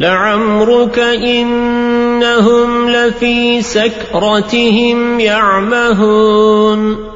لعمرك إنهم لفي سكرتهم يعمهون.